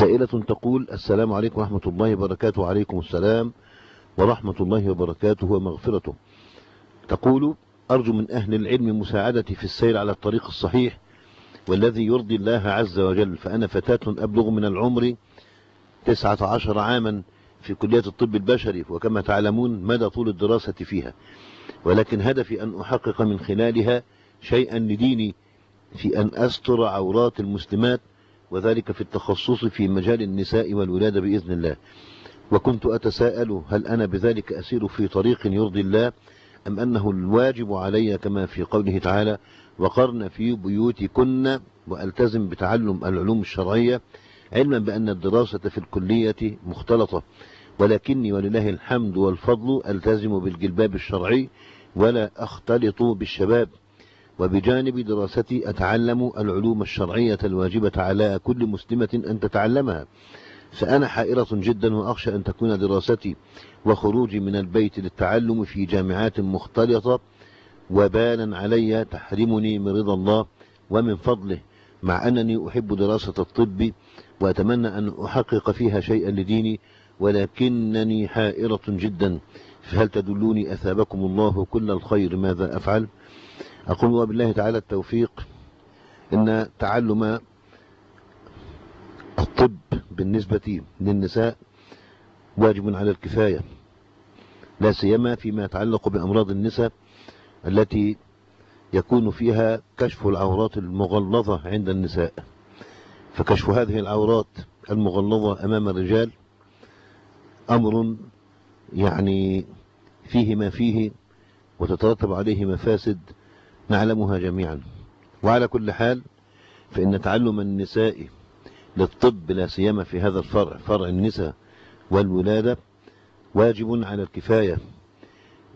سائلة تقول السلام عليكم ورحمة الله وبركاته. وعليكم السلام ورحمة الله وبركاته ومغفرته. تقول أرجو من أهل العلم مساعدتي في السير على الطريق الصحيح والذي يرضي الله عز وجل. فأنا فتاة أبلغ من العمر تسعة عشر عاما في كلية الطب البشري وكما تعلمون مدى طول الدراسة فيها. ولكن هدفي أن أحقق من خلالها شيئا لديني في أن أستر عورات المسلمات وذلك في التخصص في مجال النساء والولادة بإذن الله. وكنت أتساءل هل أنا بذلك أسير في طريق يرضي الله أم أنه الواجب علي كما في قوله تعالى وقرن في بيوتكن وألتزم بتعلم العلوم الشرعية علما بأن الدراسة في الكلية مختلطة. ولكني ولله الحمد والفضل ألتزم بالجلباب الشرعي ولا أختلط بالشباب. وبجانب دراستي أتعلم العلوم الشرعية الواجبة على كل مسلمة أن تتعلمها. فأنا حائرة جدا وأخشى أن تكون دراستي وخروجي من البيت للتعلم في جامعات مختلطة وبالا علي تحرمني من رضا الله ومن فضله مع أنني أحب دراسة الطب وأتمنى أن أحقق فيها شيئا لديني ولكنني حائرة جدا. فهل تدلوني أثابكم الله كل الخير؟ ماذا أفعل؟ أقول وبالله تعالى التوفيق إن تعلم الطب بالنسبة للنساء واجب على الكفاية لا سيما فيما يتعلق بأمراض النساء التي يكون فيها كشف العورات المغلظة عند النساء. فكشف هذه العورات المغلظة أمام الرجال أمر يعني فيه ما فيه وتترتب عليه مفاسد نعلمها جميعا. وعلى كل حال فإن تعلم النساء للطب لا سيما في هذا الفرع فرع النساء والولادة واجب على الكفاية.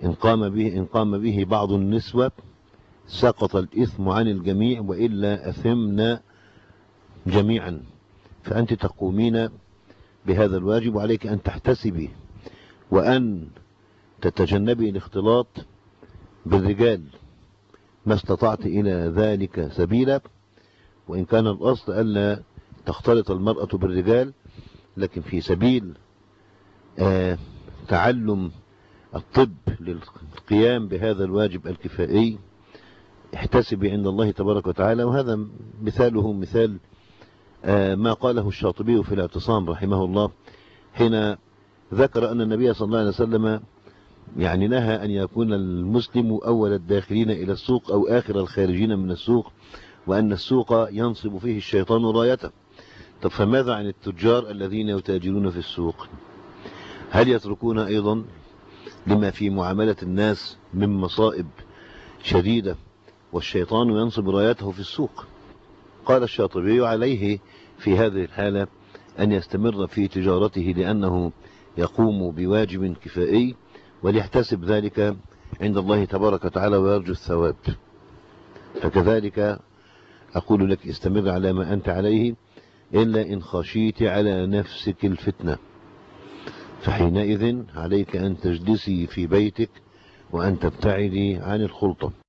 إن قام به, إن قام به بعض النسوة سقط الإثم عن الجميع وإلا أثمنا جميعا. فأنت تقومين بهذا الواجب وعليك أن تحتسبي وأن تتجنبي الاختلاط بالرجال. ما استطعت إلى ذلك سبيلا وإن كان الأصل ألا تختلط المرأة بالرجال لكن في سبيل آه تعلم الطب للقيام بهذا الواجب الكفائي احتسبي عند الله تبارك وتعالى. وهذا مثاله مثال آه ما قاله الشاطبي في الاعتصام رحمه الله حين ذكر أن النبي صلى الله عليه وسلم يعني نهى أن يكون المسلم أول الداخلين إلى السوق أو آخر الخارجين من السوق وأن السوق ينصب فيه الشيطان رايته. طب فماذا عن التجار الذين يتاجرون في السوق؟ هل يتركون أيضا لما في معاملة الناس من مصائب شديدة والشيطان ينصب رايته في السوق؟ قال الشاطبي عليه في هذه الحالة أن يستمر في تجارته لأنه يقوم بواجب كفائي وليحتسب ذلك عند الله تبارك وتعالى ويرجو الثواب. فكذلك أقول لك استمر على ما أنت عليه إلا إن خشيت على نفسك الفتنة. فحينئذ عليك أن تجلسي في بيتك وأن تبتعدي عن الخلطة.